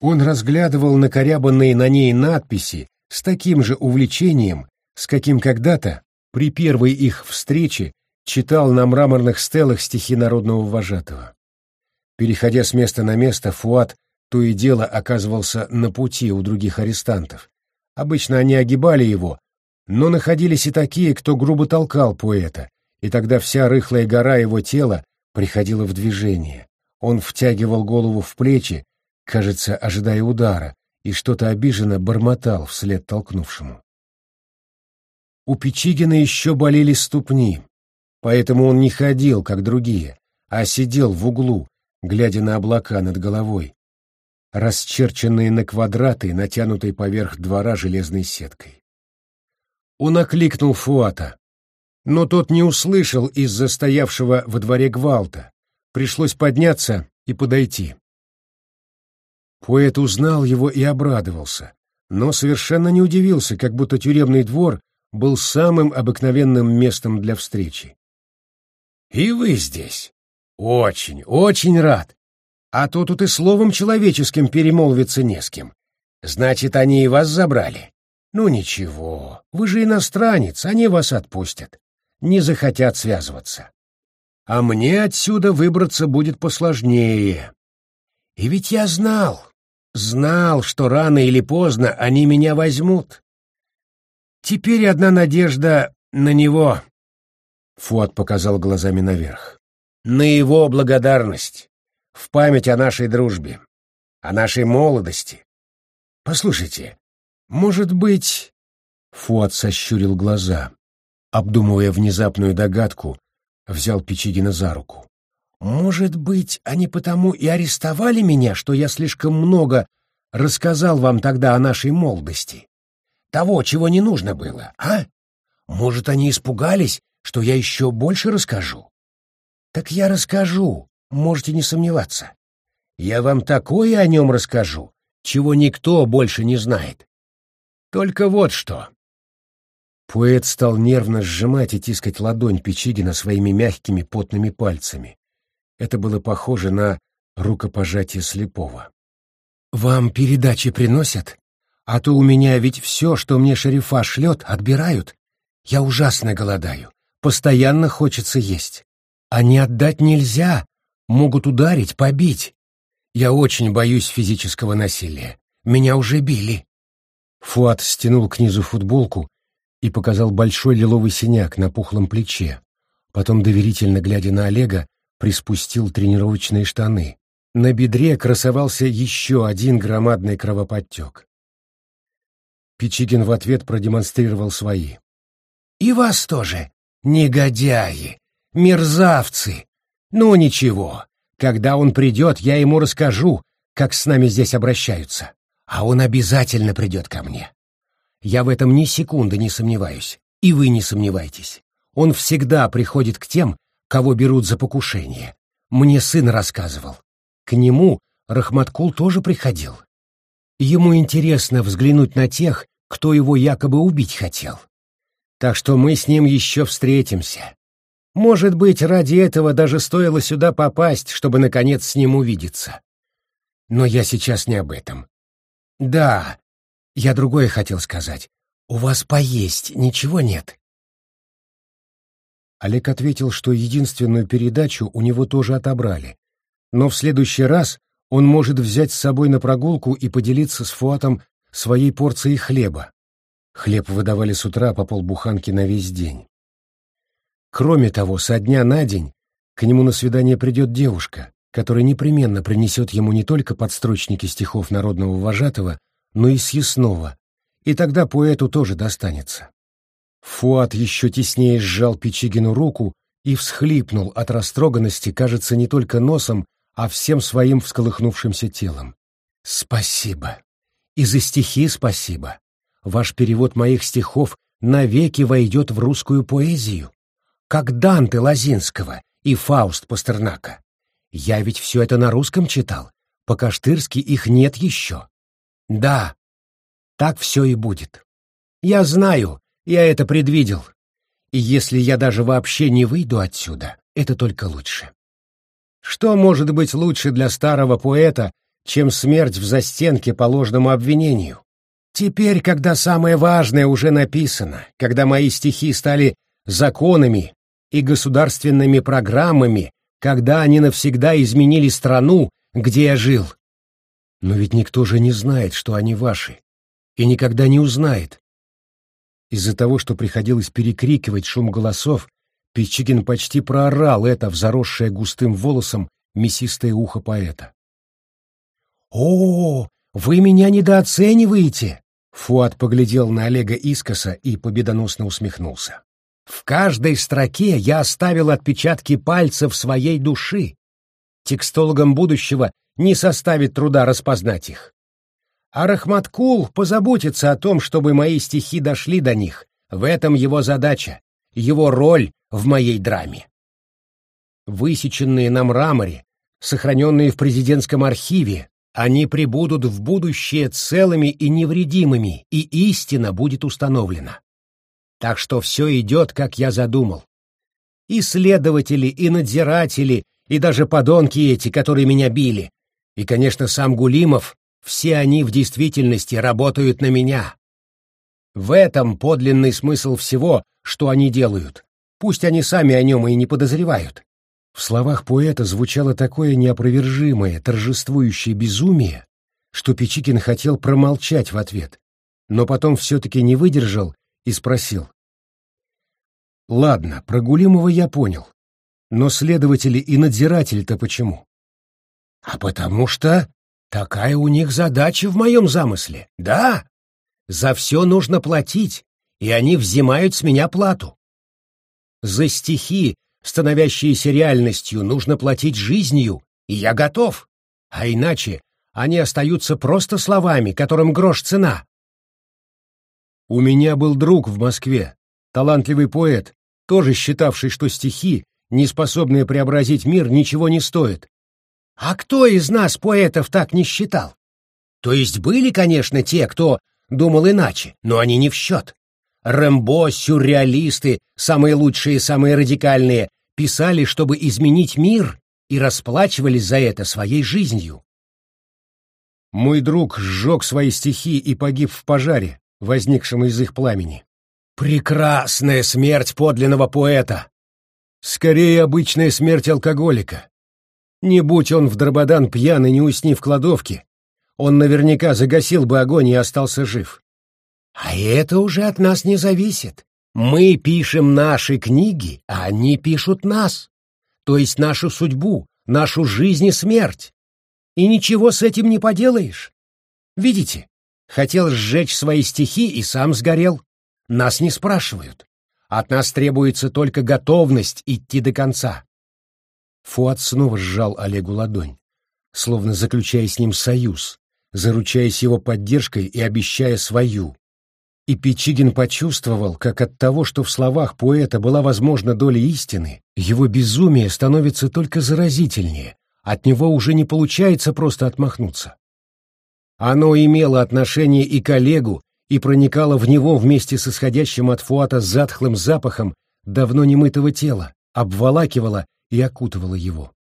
он разглядывал накорябанные на ней надписи с таким же увлечением, с каким когда-то, при первой их встрече, читал на мраморных стелах стихи народного вожатого. Переходя с места на место, Фуат то и дело оказывался на пути у других арестантов. Обычно они огибали его, но находились и такие, кто грубо толкал поэта, и тогда вся рыхлая гора его тела приходила в движение. Он втягивал голову в плечи, кажется, ожидая удара, и что-то обиженно бормотал вслед толкнувшему. У Печигина еще болели ступни, поэтому он не ходил, как другие, а сидел в углу, глядя на облака над головой, расчерченные на квадраты, натянутые поверх двора железной сеткой. Он окликнул Фуата, но тот не услышал из-за стоявшего во дворе гвалта. Пришлось подняться и подойти. Поэт узнал его и обрадовался, но совершенно не удивился, как будто тюремный двор был самым обыкновенным местом для встречи. «И вы здесь? Очень, очень рад. А то тут и словом человеческим перемолвиться не с кем. Значит, они и вас забрали?» «Ну ничего, вы же иностранец, они вас отпустят. Не захотят связываться. А мне отсюда выбраться будет посложнее. И ведь я знал, знал, что рано или поздно они меня возьмут. Теперь одна надежда на него. Фуат показал глазами наверх. «На его благодарность, в память о нашей дружбе, о нашей молодости. Послушайте, может быть...» Фуат сощурил глаза, обдумывая внезапную догадку, взял Печигина за руку. «Может быть, они потому и арестовали меня, что я слишком много рассказал вам тогда о нашей молодости? Того, чего не нужно было, а? Может, они испугались, что я еще больше расскажу? Так я расскажу, можете не сомневаться. Я вам такое о нем расскажу, чего никто больше не знает. Только вот что. Поэт стал нервно сжимать и тискать ладонь Печигина своими мягкими потными пальцами. Это было похоже на рукопожатие слепого. «Вам передачи приносят? А то у меня ведь все, что мне шерифа шлет, отбирают. Я ужасно голодаю. Постоянно хочется есть. А не отдать нельзя. Могут ударить, побить. Я очень боюсь физического насилия. Меня уже били». Фуат стянул к низу футболку и показал большой лиловый синяк на пухлом плече. Потом, доверительно глядя на Олега, приспустил тренировочные штаны. На бедре красовался еще один громадный кровоподтек. Печигин в ответ продемонстрировал свои. «И вас тоже, негодяи, мерзавцы! Ну ничего, когда он придет, я ему расскажу, как с нами здесь обращаются, а он обязательно придет ко мне. Я в этом ни секунды не сомневаюсь, и вы не сомневайтесь. Он всегда приходит к тем, кого берут за покушение. Мне сын рассказывал. К нему Рахматкул тоже приходил. Ему интересно взглянуть на тех, кто его якобы убить хотел. Так что мы с ним еще встретимся. Может быть, ради этого даже стоило сюда попасть, чтобы, наконец, с ним увидеться. Но я сейчас не об этом. Да, я другое хотел сказать. У вас поесть ничего нет? Олег ответил, что единственную передачу у него тоже отобрали, но в следующий раз он может взять с собой на прогулку и поделиться с Фуатом своей порцией хлеба. Хлеб выдавали с утра по полбуханки на весь день. Кроме того, со дня на день к нему на свидание придет девушка, которая непременно принесет ему не только подстрочники стихов народного вожатого, но и съестного, и тогда поэту тоже достанется. Фуат еще теснее сжал Печигину руку и всхлипнул от растроганности, кажется, не только носом, а всем своим всколыхнувшимся телом. «Спасибо. И за стихи спасибо. Ваш перевод моих стихов навеки войдет в русскую поэзию, как Данте Лазинского и Фауст Пастернака. Я ведь все это на русском читал, по-каштырски их нет еще. Да, так все и будет. Я знаю, я это предвидел. И если я даже вообще не выйду отсюда, это только лучше. Что может быть лучше для старого поэта, чем смерть в застенке по ложному обвинению? Теперь, когда самое важное уже написано, когда мои стихи стали законами и государственными программами, когда они навсегда изменили страну, где я жил. Но ведь никто же не знает, что они ваши, и никогда не узнает. Из-за того, что приходилось перекрикивать шум голосов, Пичигин почти проорал это в заросшее густым волосом мясистое ухо поэта. «О, вы меня недооцениваете!» Фуат поглядел на Олега искоса и победоносно усмехнулся. «В каждой строке я оставил отпечатки пальцев своей души. Текстологам будущего не составит труда распознать их. А Рахматкул позаботится о том, чтобы мои стихи дошли до них. В этом его задача, его роль в моей драме. Высеченные на мраморе, сохраненные в президентском архиве, они прибудут в будущее целыми и невредимыми, и истина будет установлена. Так что все идет, как я задумал. И следователи, и надзиратели, и даже подонки эти, которые меня били, и, конечно, сам Гулимов, все они в действительности работают на меня. В этом подлинный смысл всего, что они делают. Пусть они сами о нем и не подозревают. В словах поэта звучало такое неопровержимое, торжествующее безумие, что Печикин хотел промолчать в ответ, но потом все-таки не выдержал и спросил. Ладно, про Гулимова я понял. Но следователи и надзиратели-то почему? А потому что такая у них задача в моем замысле. Да, за все нужно платить, и они взимают с меня плату. За стихи, становящиеся реальностью, нужно платить жизнью, и я готов. А иначе они остаются просто словами, которым грош цена. У меня был друг в Москве, талантливый поэт, тоже считавший, что стихи, не способные преобразить мир, ничего не стоят. А кто из нас, поэтов, так не считал? То есть были, конечно, те, кто думал иначе, но они не в счет. Рэмбо, сюрреалисты, самые лучшие, самые радикальные, писали, чтобы изменить мир, и расплачивались за это своей жизнью. Мой друг сжег свои стихи и погиб в пожаре, возникшем из их пламени. Прекрасная смерть подлинного поэта! Скорее, обычная смерть алкоголика. Не будь он в Дрободан пьян и не усни в кладовке, он наверняка загасил бы огонь и остался жив. А это уже от нас не зависит. Мы пишем наши книги, а они пишут нас. То есть нашу судьбу, нашу жизнь и смерть. И ничего с этим не поделаешь. Видите, хотел сжечь свои стихи и сам сгорел. Нас не спрашивают. От нас требуется только готовность идти до конца. Фуат снова сжал Олегу ладонь, словно заключая с ним союз, заручаясь его поддержкой и обещая свою. И Печигин почувствовал, как от того, что в словах поэта была возможна доля истины, его безумие становится только заразительнее, от него уже не получается просто отмахнуться. Оно имело отношение и к Олегу, и проникало в него вместе с исходящим от Фуата затхлым запахом давно немытого тела, обволакивало и окутывало его.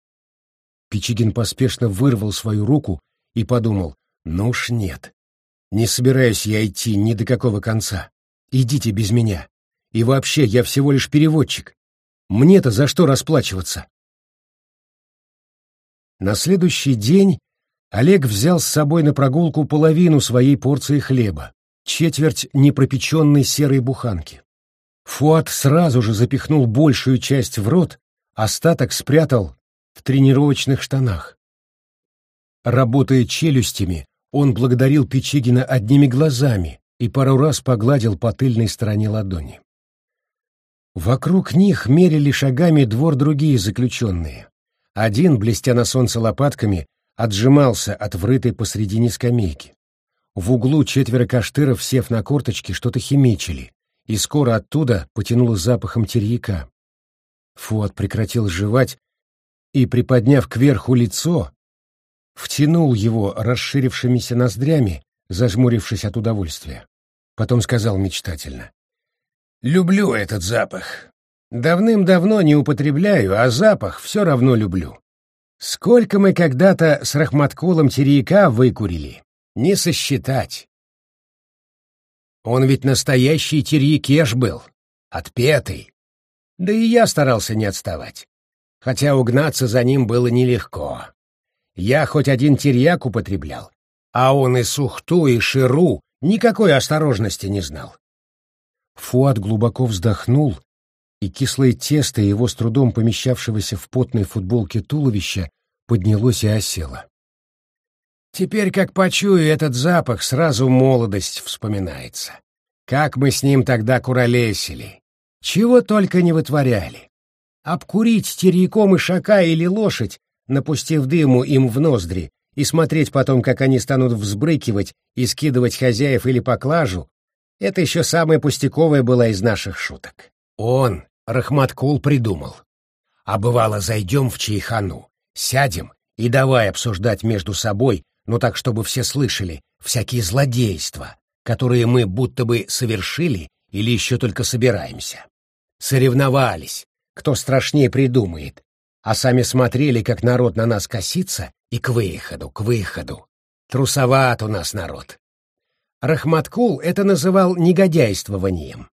Пичигин поспешно вырвал свою руку и подумал, ну уж нет, не собираюсь я идти ни до какого конца. Идите без меня. И вообще, я всего лишь переводчик. Мне-то за что расплачиваться? На следующий день Олег взял с собой на прогулку половину своей порции хлеба, четверть непропеченной серой буханки. Фуат сразу же запихнул большую часть в рот, остаток спрятал в тренировочных штанах. Работая челюстями, он благодарил Печигина одними глазами и пару раз погладил по тыльной стороне ладони. Вокруг них мерили шагами двор другие заключенные. Один, блестя на солнце лопатками, отжимался от врытой посредине скамейки. В углу четверо каштыров, сев на корточки, что-то химичили, и скоро оттуда потянуло запахом терьяка. Фуат прекратил жевать и, приподняв кверху лицо, втянул его расширившимися ноздрями, зажмурившись от удовольствия. Потом сказал мечтательно. «Люблю этот запах. Давным-давно не употребляю, а запах все равно люблю. Сколько мы когда-то с Рахматкулом терьяка выкурили, не сосчитать. Он ведь настоящий терьякеш был, отпетый. Да и я старался не отставать, хотя угнаться за ним было нелегко. Я хоть один терьяк употреблял, а он и сухту, и ширу никакой осторожности не знал. Фуат глубоко вздохнул и кислое тесто его с трудом помещавшегося в потной футболке туловища поднялось и осело. Теперь, как почую этот запах, сразу молодость вспоминается. Как мы с ним тогда куролесили. Чего только не вытворяли. Обкурить терьяком и шака или лошадь, напустив дыму им в ноздри, и смотреть потом, как они станут взбрыкивать и скидывать хозяев или поклажу, это еще самая пустяковая была из наших шуток. Он, Рахматкул придумал. А бывало, зайдем в чайхану, сядем и давай обсуждать между собой, ну так, чтобы все слышали, всякие злодейства, которые мы будто бы совершили или еще только собираемся. Соревновались, кто страшнее придумает, а сами смотрели, как народ на нас косится, и к выходу, к выходу. Трусоват у нас народ. Рахматкул это называл негодяйствованием.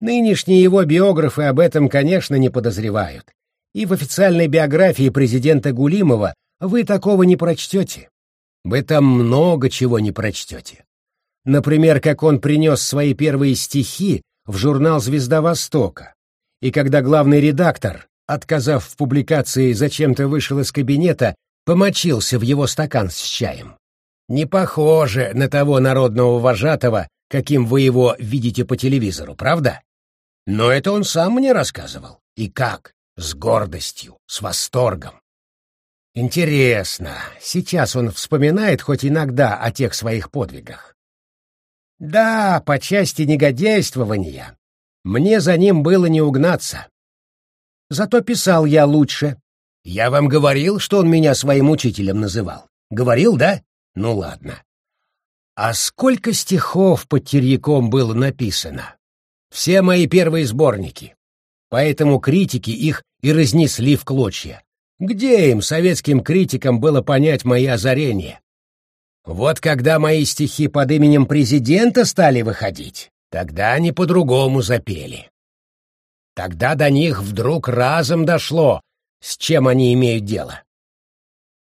Нынешние его биографы об этом, конечно, не подозревают. И в официальной биографии президента Гулимова вы такого не прочтете. Вы там много чего не прочтете. Например, как он принес свои первые стихи в журнал «Звезда Востока», и когда главный редактор, отказав в публикации, зачем-то вышел из кабинета, помочился в его стакан с чаем. Не похоже на того народного вожатого, каким вы его видите по телевизору, правда? Но это он сам мне рассказывал. И как? С гордостью, с восторгом. Интересно, сейчас он вспоминает хоть иногда о тех своих подвигах. Да, по части негодяйствования. Мне за ним было не угнаться. Зато писал я лучше. Я вам говорил, что он меня своим учителем называл. Говорил, да? Ну ладно. А сколько стихов под Терьяком было написано? Все мои первые сборники. Поэтому критики их и разнесли в клочья. Где им, советским критикам, было понять мои озарения? Вот когда мои стихи под именем президента стали выходить, тогда они по-другому запели. Тогда до них вдруг разом дошло, с чем они имеют дело.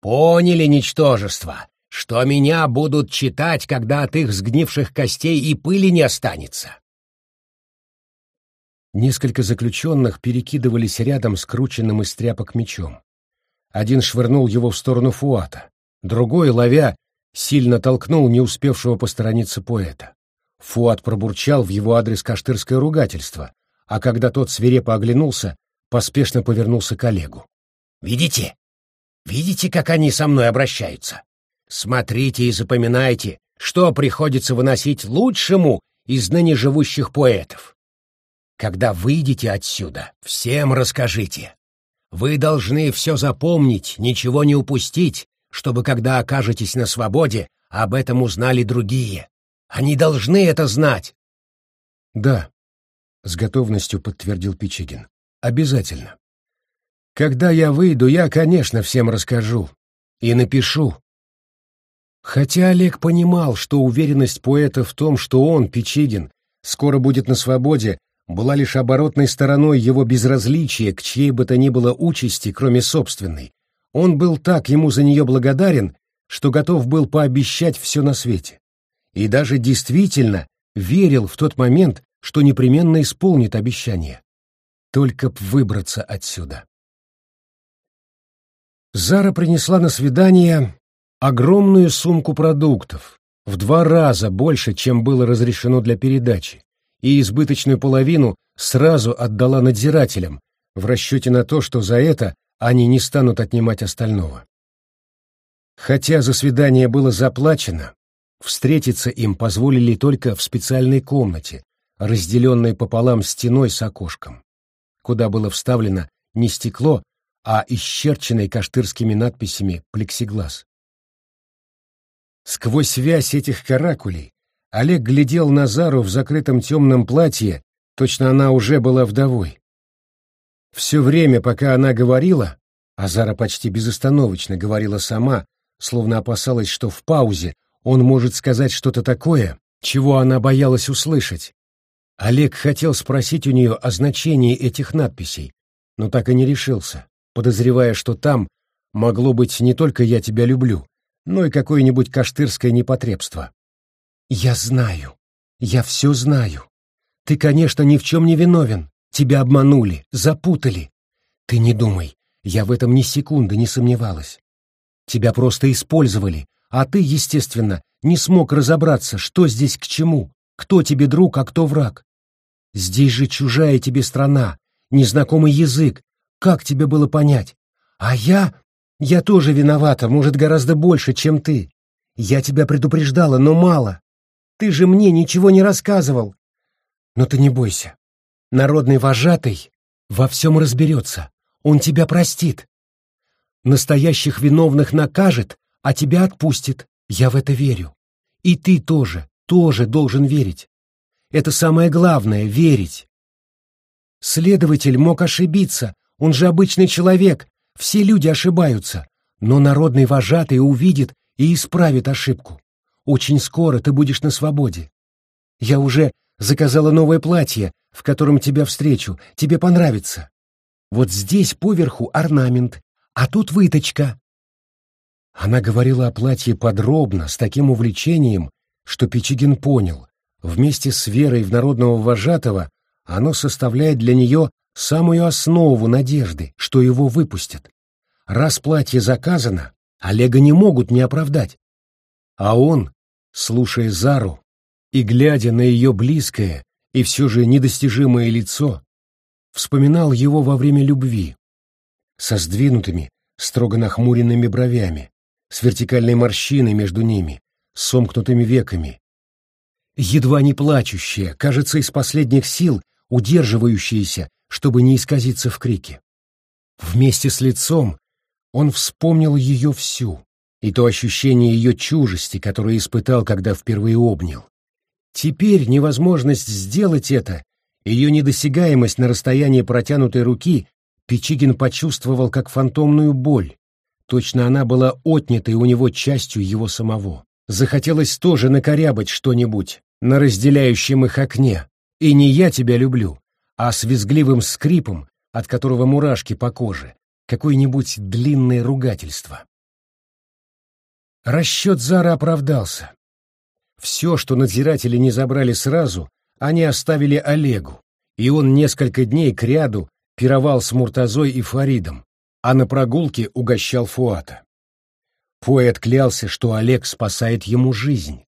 Поняли ничтожество, что меня будут читать, когда от их сгнивших костей и пыли не останется. Несколько заключенных перекидывались рядом скрученным из тряпок мечом. Один швырнул его в сторону Фуата, другой, ловя, сильно толкнул не успевшего посторониться поэта. Фуат пробурчал в его адрес каштырское ругательство, а когда тот свирепо оглянулся, поспешно повернулся к Олегу. «Видите? Видите, как они со мной обращаются? Смотрите и запоминайте, что приходится выносить лучшему из ныне живущих поэтов. Когда выйдете отсюда, всем расскажите. Вы должны все запомнить, ничего не упустить, чтобы, когда окажетесь на свободе, об этом узнали другие. Они должны это знать. — Да, — с готовностью подтвердил Пичигин. — Обязательно. Когда я выйду, я, конечно, всем расскажу. И напишу. Хотя Олег понимал, что уверенность поэта в том, что он, Печигин, скоро будет на свободе, была лишь оборотной стороной его безразличия к чьей бы то ни было участи, кроме собственной. Он был так ему за нее благодарен, что готов был пообещать все на свете. И даже действительно верил в тот момент, что непременно исполнит обещание. Только б выбраться отсюда. Зара принесла на свидание огромную сумку продуктов, в два раза больше, чем было разрешено для передачи, и избыточную половину сразу отдала надзирателям, в расчете на то, что за это они не станут отнимать остального. Хотя за свидание было заплачено, встретиться им позволили только в специальной комнате, разделенной пополам стеной с окошком, куда было вставлено не стекло, а исчерченный каштырскими надписями плексиглаз. Сквозь связь этих каракулей Олег глядел на Зару в закрытом темном платье, точно она уже была вдовой. Все время, пока она говорила, а Зара почти безостановочно говорила сама, словно опасалась, что в паузе он может сказать что-то такое, чего она боялась услышать. Олег хотел спросить у нее о значении этих надписей, но так и не решился, подозревая, что там могло быть не только «я тебя люблю», но и какое-нибудь каштырское непотребство. «Я знаю. Я все знаю. Ты, конечно, ни в чем не виновен. Тебя обманули, запутали. Ты не думай, я в этом ни секунды не сомневалась. Тебя просто использовали, а ты, естественно, не смог разобраться, что здесь к чему, кто тебе друг, а кто враг. Здесь же чужая тебе страна, незнакомый язык, как тебе было понять? А я я тоже виновата, может, гораздо больше, чем ты. Я тебя предупреждала, но мало. Ты же мне ничего не рассказывал. Но ты не бойся. Народный вожатый во всем разберется. Он тебя простит. Настоящих виновных накажет, а тебя отпустит. Я в это верю. И ты тоже, тоже должен верить. Это самое главное — верить. Следователь мог ошибиться, он же обычный человек, все люди ошибаются, но народный вожатый увидит и исправит ошибку. Очень скоро ты будешь на свободе. Я уже заказала новое платье, в котором тебя встречу, тебе понравится. Вот здесь поверху орнамент, а тут выточка. Она говорила о платье подробно, с таким увлечением, что Печигин понял, вместе с верой в народного вожатого оно составляет для нее самую основу надежды, что его выпустят. Раз платье заказано, Олега не могут не оправдать. А он, слушая Зару и глядя на ее близкое и все же недостижимое лицо, вспоминал его во время любви, со сдвинутыми, строго нахмуренными бровями, с вертикальной морщиной между ними, с сомкнутыми веками, едва не плачущая, кажется, из последних сил, удерживающаяся, чтобы не исказиться в крике. Вместе с лицом он вспомнил ее всю, и то ощущение ее чужести, которое испытал, когда впервые обнял. Теперь невозможность сделать это, ее недосягаемость на расстоянии протянутой руки, Печигин почувствовал как фантомную боль. Точно она была отнятой у него частью его самого. Захотелось тоже накорябать что-нибудь на разделяющем их окне. И не я тебя люблю, а с визгливым скрипом, от которого мурашки по коже, какое-нибудь длинное ругательство. Расчет Зара оправдался. Все, что надзиратели не забрали сразу, они оставили Олегу, и он несколько дней кряду пировал с Муртазой и Фаридом, а на прогулке угощал Фуата. Поэт клялся, что Олег спасает ему жизнь.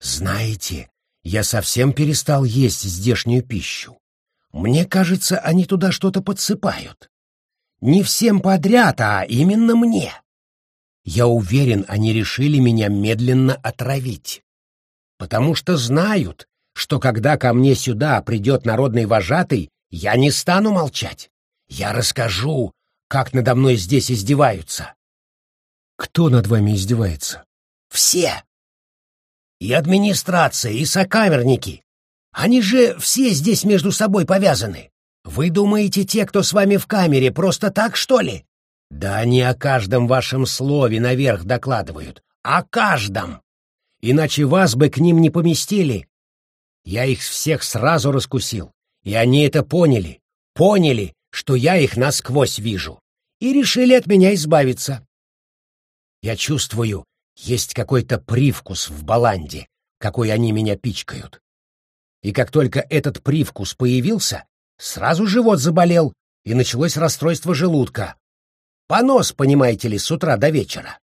«Знаете, я совсем перестал есть здешнюю пищу. Мне кажется, они туда что-то подсыпают. Не всем подряд, а именно мне. Я уверен, они решили меня медленно отравить. Потому что знают, что когда ко мне сюда придет народный вожатый, я не стану молчать. Я расскажу, как надо мной здесь издеваются. Кто над вами издевается? Все. И администрация, и сокамерники. Они же все здесь между собой повязаны. Вы думаете, те, кто с вами в камере, просто так, что ли? Да они о каждом вашем слове наверх докладывают. О каждом. Иначе вас бы к ним не поместили. Я их всех сразу раскусил. И они это поняли. Поняли, что я их насквозь вижу. И решили от меня избавиться. Я чувствую, есть какой-то привкус в баланде, какой они меня пичкают. И как только этот привкус появился, сразу живот заболел, и началось расстройство желудка. Понос, понимаете ли, с утра до вечера.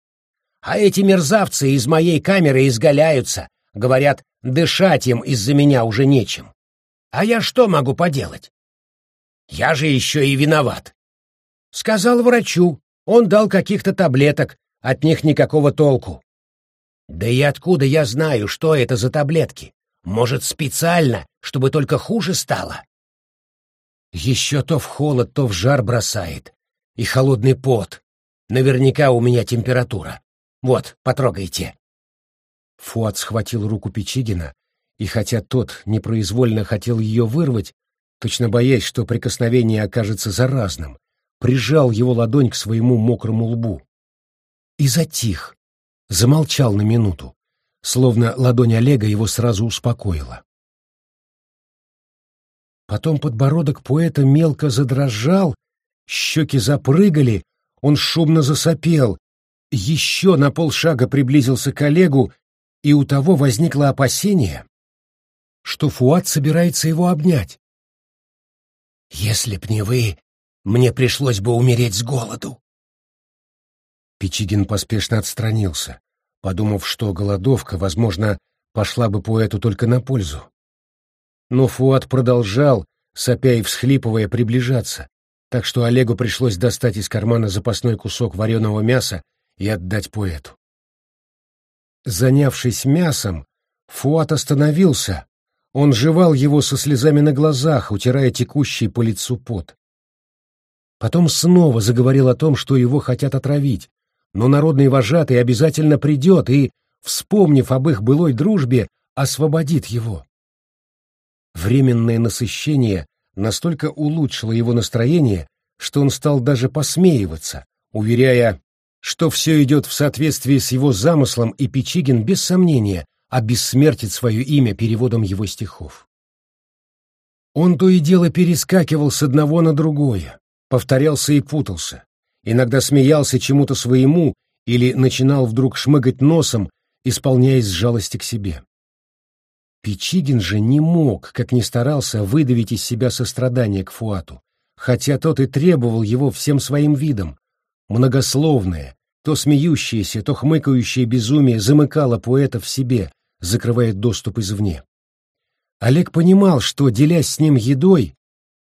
А эти мерзавцы из моей камеры изгаляются, говорят, дышать им из-за меня уже нечем. А я что могу поделать? Я же еще и виноват. Сказал врачу, он дал каких-то таблеток, от них никакого толку. Да и откуда я знаю, что это за таблетки? Может, специально, чтобы только хуже стало? Еще то в холод, то в жар бросает. И холодный пот. Наверняка у меня температура. Вот, потрогайте. Фуат схватил руку Печигина, и хотя тот непроизвольно хотел ее вырвать, точно боясь, что прикосновение окажется заразным, прижал его ладонь к своему мокрому лбу и затих, замолчал на минуту, словно ладонь Олега его сразу успокоила. Потом подбородок поэта мелко задрожал, щеки запрыгали, он шумно засопел, еще на полшага приблизился к Олегу, и у того возникло опасение, что Фуат собирается его обнять. «Если б не вы, мне пришлось бы умереть с голоду», Печигин поспешно отстранился, подумав, что голодовка, возможно, пошла бы поэту только на пользу. Но Фуат продолжал, сопя и всхлипывая, приближаться, так что Олегу пришлось достать из кармана запасной кусок вареного мяса и отдать поэту. Занявшись мясом, Фуат остановился. Он жевал его со слезами на глазах, утирая текущий по лицу пот. Потом снова заговорил о том, что его хотят отравить, но народный вожатый обязательно придет и, вспомнив об их былой дружбе, освободит его. Временное насыщение настолько улучшило его настроение, что он стал даже посмеиваться, уверяя, что все идет в соответствии с его замыслом, и Печигин, без сомнения, обессмертит свое имя переводом его стихов. Он то и дело перескакивал с одного на другое, повторялся и путался, иногда смеялся чему-то своему или начинал вдруг шмыгать носом, исполняясь жалости к себе. Печигин же не мог, как ни старался, выдавить из себя сострадание к Фуату, хотя тот и требовал его всем своим видом. Многословное, то смеющееся, то хмыкающее безумие замыкало поэта в себе, закрывая доступ извне. Олег понимал, что, делясь с ним едой,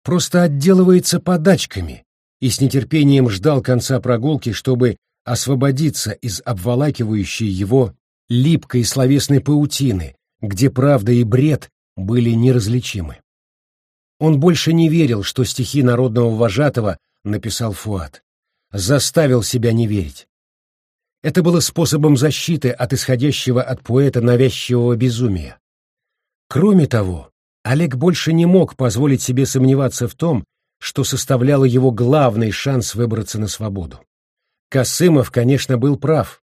просто отделывается подачками, и с нетерпением ждал конца прогулки, чтобы освободиться из обволакивающей его липкой словесной паутины, где правда и бред были неразличимы. Он больше не верил, что стихи народного вожатого написал Фуат. Заставил себя не верить. Это было способом защиты от исходящего от поэта навязчивого безумия. Кроме того, Олег больше не мог позволить себе сомневаться в том, что составляло его главный шанс выбраться на свободу. Касымов, конечно, был прав.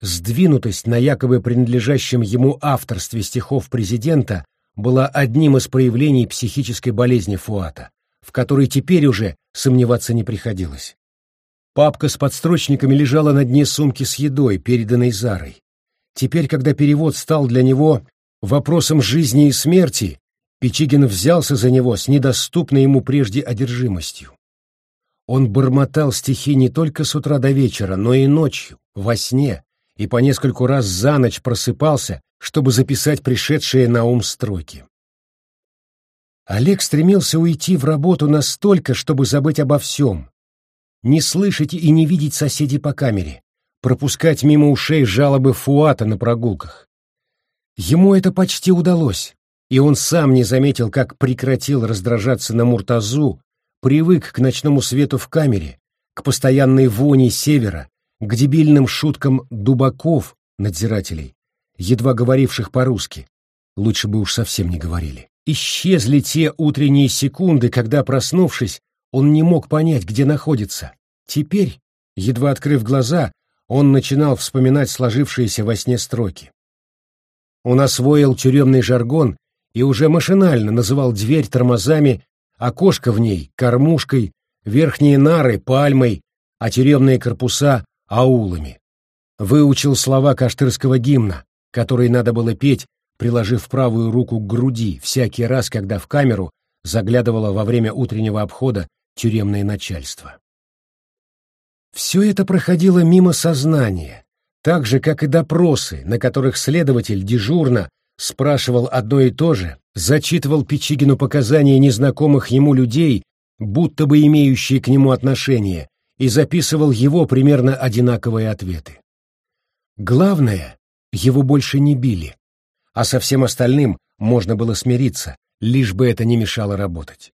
Сдвинутость на якобы принадлежащем ему авторстве стихов президента была одним из проявлений психической болезни Фуата, в которой теперь уже сомневаться не приходилось. Папка с подстрочниками лежала на дне сумки с едой, переданной Зарой. Теперь, когда перевод стал для него вопросом жизни и смерти, Печигин взялся за него с недоступной ему прежде одержимостью. Он бормотал стихи не только с утра до вечера, но и ночью, во сне, и по нескольку раз за ночь просыпался, чтобы записать пришедшие на ум строки. Олег стремился уйти в работу настолько, чтобы забыть обо всем, не слышать и не видеть соседей по камере, пропускать мимо ушей жалобы Фуата на прогулках. Ему это почти удалось, и он сам не заметил, как прекратил раздражаться на Муртазу, привык к ночному свету в камере, к постоянной воне севера, к дебильным шуткам дубаков, надзирателей, едва говоривших по-русски. Лучше бы уж совсем не говорили. Исчезли те утренние секунды, когда, проснувшись, он не мог понять, где находится. Теперь, едва открыв глаза, он начинал вспоминать сложившиеся во сне строки. Он освоил тюремный жаргон и уже машинально называл дверь тормозами окошко в ней — кормушкой, верхние нары — пальмой, а тюремные корпуса — аулами. Выучил слова каштырского гимна, который надо было петь, приложив правую руку к груди всякий раз, когда в камеру заглядывало во время утреннего обхода тюремное начальство. Все это проходило мимо сознания, так же, как и допросы, на которых следователь дежурно спрашивал одно и то же, зачитывал Печигину показания незнакомых ему людей, будто бы имеющие к нему отношение, и записывал его примерно одинаковые ответы. Главное, его больше не били, а со всем остальным можно было смириться, лишь бы это не мешало работать.